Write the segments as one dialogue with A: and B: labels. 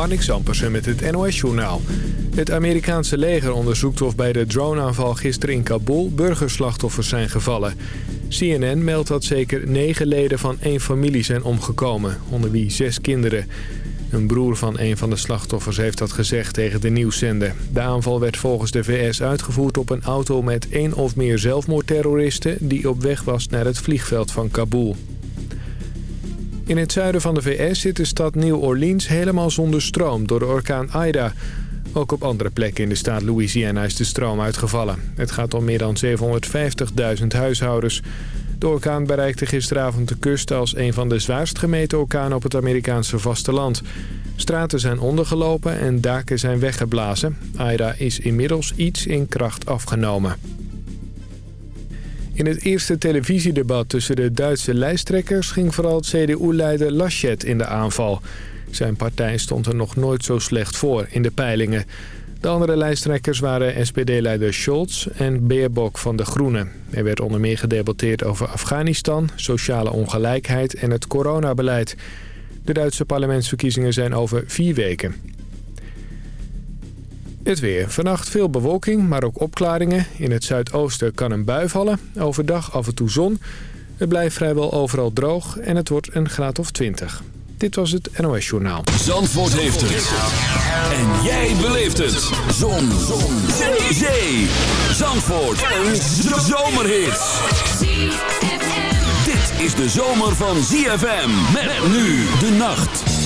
A: Marnix Ampersen met het NOS-journaal. Het Amerikaanse leger onderzoekt of bij de droneaanval gisteren in Kabul burgerslachtoffers zijn gevallen. CNN meldt dat zeker negen leden van één familie zijn omgekomen, onder wie zes kinderen. Een broer van een van de slachtoffers heeft dat gezegd tegen de nieuwszender. De aanval werd volgens de VS uitgevoerd op een auto met één of meer zelfmoordterroristen... die op weg was naar het vliegveld van Kabul. In het zuiden van de VS zit de stad New Orleans helemaal zonder stroom door de orkaan Ida. Ook op andere plekken in de staat Louisiana is de stroom uitgevallen. Het gaat om meer dan 750.000 huishoudens. De orkaan bereikte gisteravond de kust als een van de zwaarst gemeten orkanen op het Amerikaanse vasteland. Straten zijn ondergelopen en daken zijn weggeblazen. Ida is inmiddels iets in kracht afgenomen. In het eerste televisiedebat tussen de Duitse lijsttrekkers... ging vooral CDU-leider Laschet in de aanval. Zijn partij stond er nog nooit zo slecht voor in de peilingen. De andere lijsttrekkers waren SPD-leider Scholz en Beerbok van de Groenen. Er werd onder meer gedebatteerd over Afghanistan, sociale ongelijkheid en het coronabeleid. De Duitse parlementsverkiezingen zijn over vier weken. Het weer. Vannacht veel bewolking, maar ook opklaringen. In het zuidoosten kan een bui vallen. Overdag af en toe zon. Het blijft vrijwel overal droog en het wordt een graad of 20. Dit was het NOS Journaal.
B: Zandvoort heeft het. En jij beleeft het. Zon. zon. Zee. Zee. Zandvoort. Een zomerhit. Dit is de zomer van ZFM. Met nu de nacht.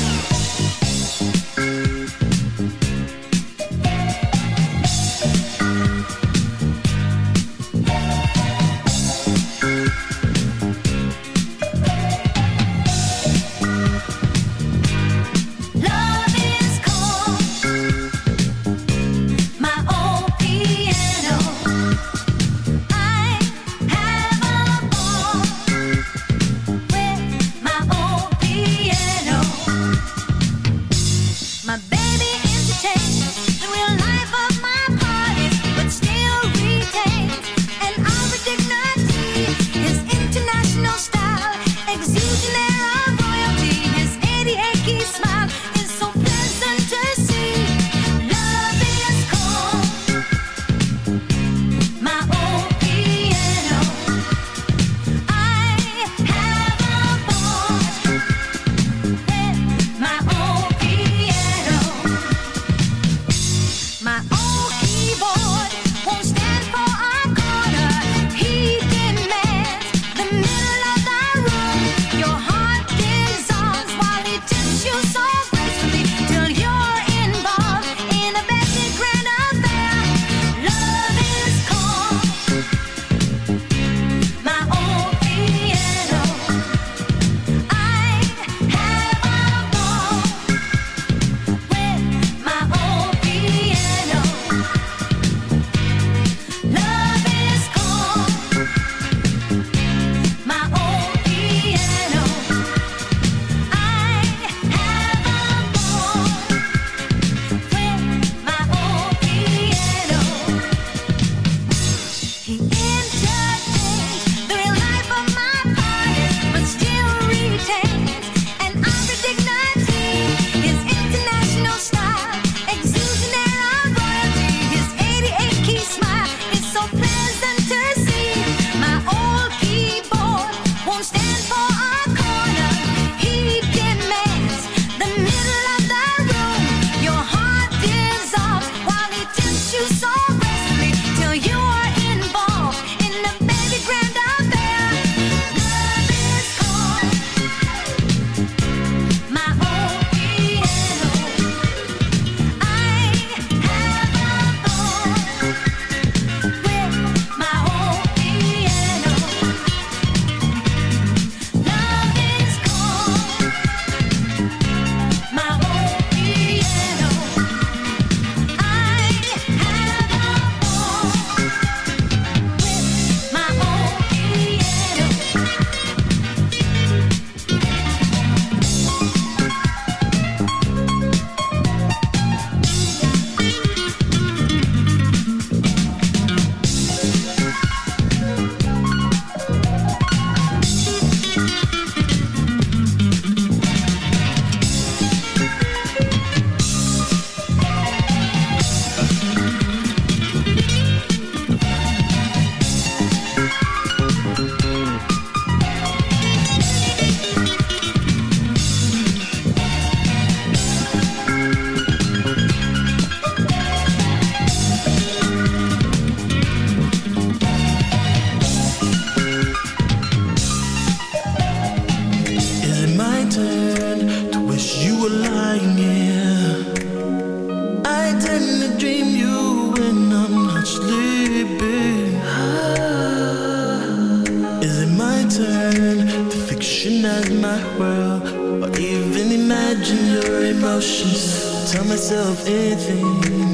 C: turn to fictionize my world or even imagine your emotions. Tell myself anything.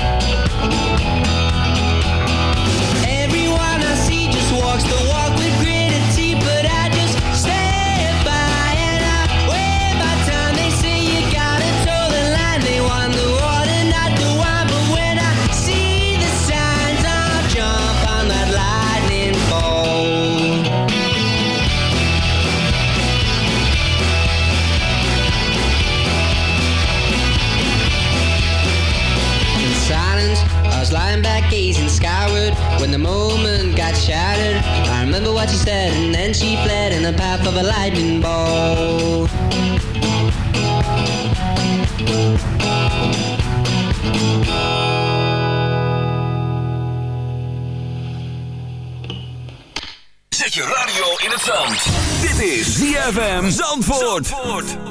C: shouted. I remember what she said, and then she fled in the path of a lightning bolt.
B: Zet je radio in het zand. Dit is ZFM Zandvoort. Zandvoort.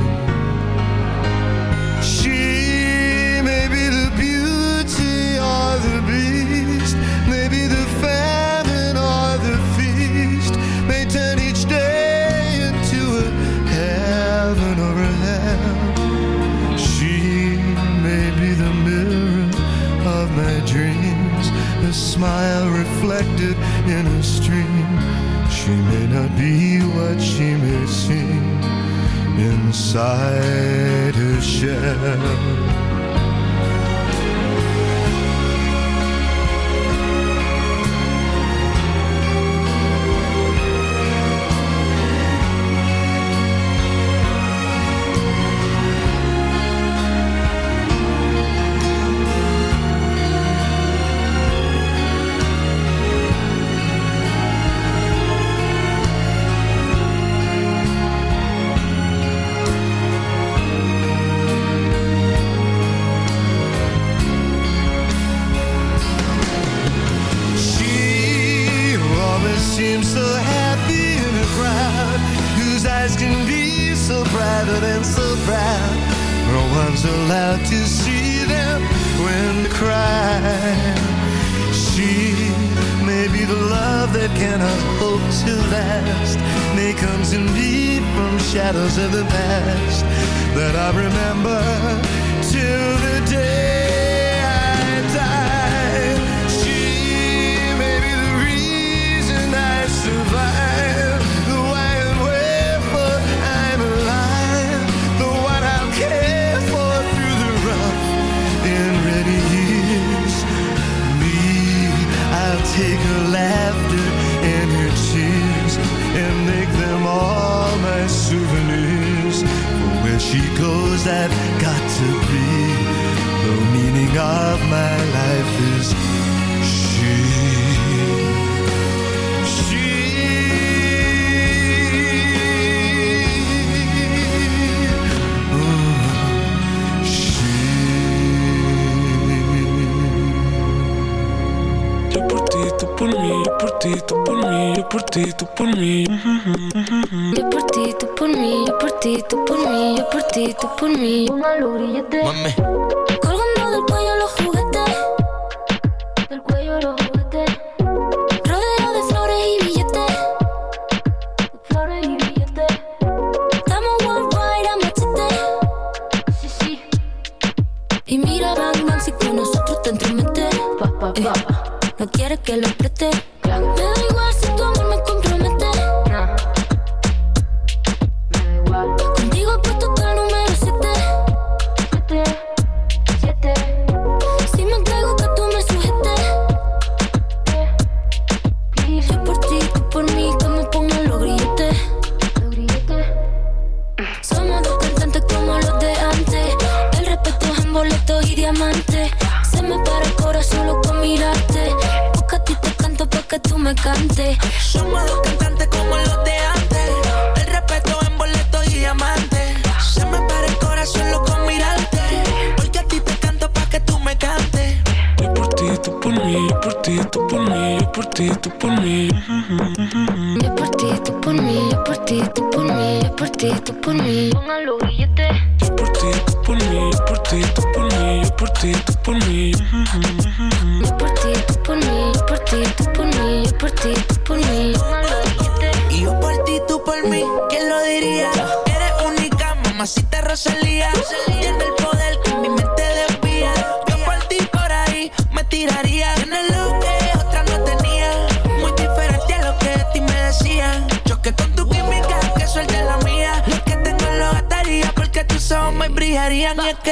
D: beside her shell. she goes, I've got to be. The meaning of my life is she. She. She.
E: Por ti, por por ti, yo por ti, tú por mí.
F: Yo por ti, tú por mí, yo por ti, tú por mí, yo por ti, tú por mí. Póngalo grillete.
G: Mami,
F: Colgando del cuello los juguetes. Ti, tú por mí.
E: Yo por ti, tú por mí, yo por ti, tú por mí, yo por ti, tú por mí.
G: Y yo por ti, tú por mí, ¿quién lo diría? Eres única, mamacita Rosalía. Tiene el poder que mi mente desvía. Yo por ti por ahí me tiraría. Tienes lo que otra no tenía. Muy diferente a lo que de ti me decían. Choque con tu química, que suelte la mía. Lo que tengo lo gastaría porque tus ojos me brillarían. Y es que,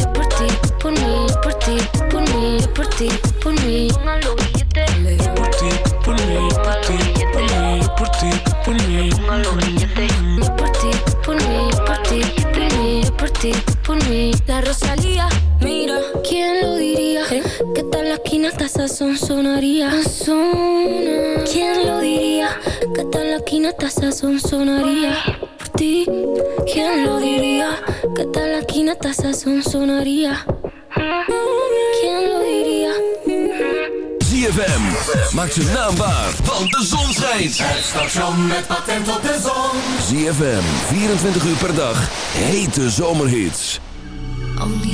F: Hasta sazón sonaría. Por ti, ¿quién lo diría? Que tal la esquina hasta sazón sonaría. ¿Quién lo diría?
B: ZFM. Maak zijn naam waar, want de zon schijnt.
H: Het station met patent op de zon.
B: ZFM, 24 uur per dag. Hete zomerhits.
F: Only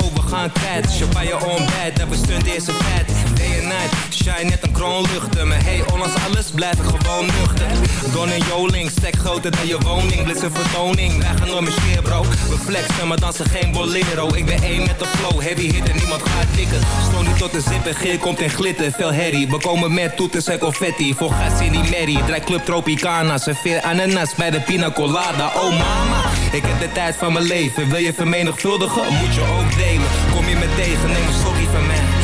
I: we gaan kwijt Champagne on bed, dat eerste vet Day and night, shine net een kroon luchten Maar hey, ondanks alles blijf ik gewoon nuchter. Don en Joling, stek groter dan je woning. Blitz een vertoning, wij gaan door mijn bro. We flexen, maar dansen geen bolero. Ik ben één met de flow, heavy hit en niemand gaat tikken Stoon niet tot de zip en geer komt in glitter Veel herrie, we komen met toeters en confetti Voor gas in die club Tropicana Serveer ananas bij de pina colada. Oh mama, ik heb de tijd van mijn leven. Wil je vermenigvuldigen, moet je ook delen. Kom je me tegen, neem een slokje van mij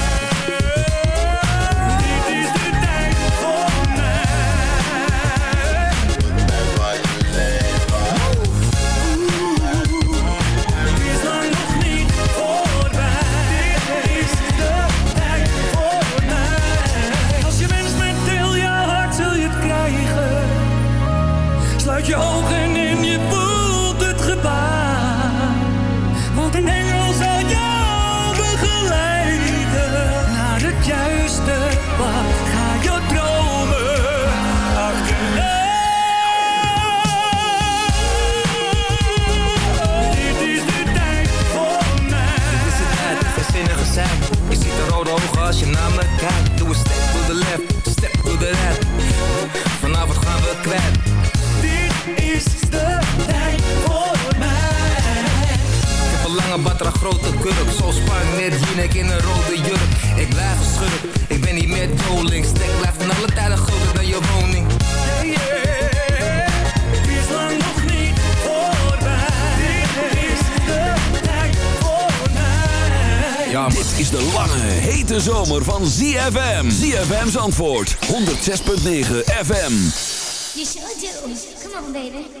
I: Net Jinek in een rode jurk Ik blijf een schurk, ik ben niet meer doling Stek blijft van alle tijden groter dan je woning
J: Yeah, yeah. Het is lang nog niet voorbij. Dit is de tijd voor mij.
I: Ja.
B: Dit is de lange, hete zomer van ZFM. ZFM's antwoord, 106.9 FM.
K: You sure do. Come on, baby.